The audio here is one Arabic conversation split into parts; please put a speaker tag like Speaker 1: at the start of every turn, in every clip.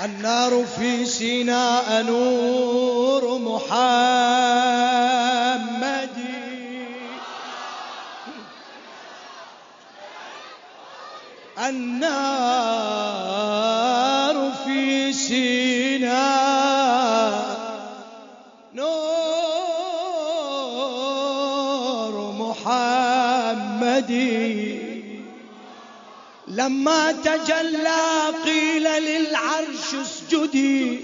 Speaker 1: النار في سيناء نور محمد. النار في سيناء نور محمد. لما تجلى قيل للعرش اسجدي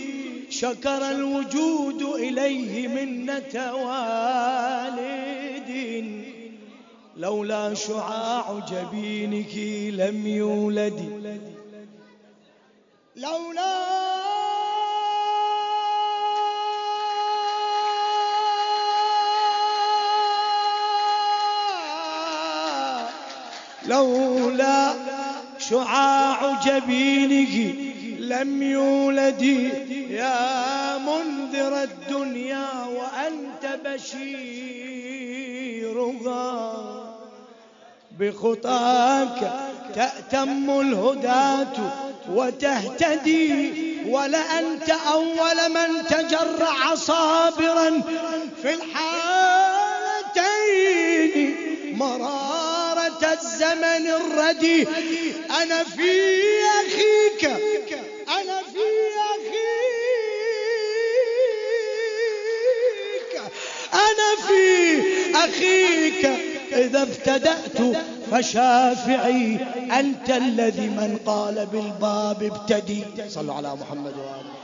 Speaker 1: شكر الوجود إليه منة والد. لولا شعاع جبينك لم يولد. لولا لولا شعاع جبينه لم يولد يا منذر الدنيا وأنت بشيرها بخطاك تأتم الهداة وتهتدي ولأنت أول من تجرع صابرا في الحالتين. مرارة الزمن الردي. أنا في أخيك. أنا في أخيك. أنا في أخيك. إذا ابتدأت فشافعي أنت الذي من قال بالباب ابتدي. صلوا على محمد وآله.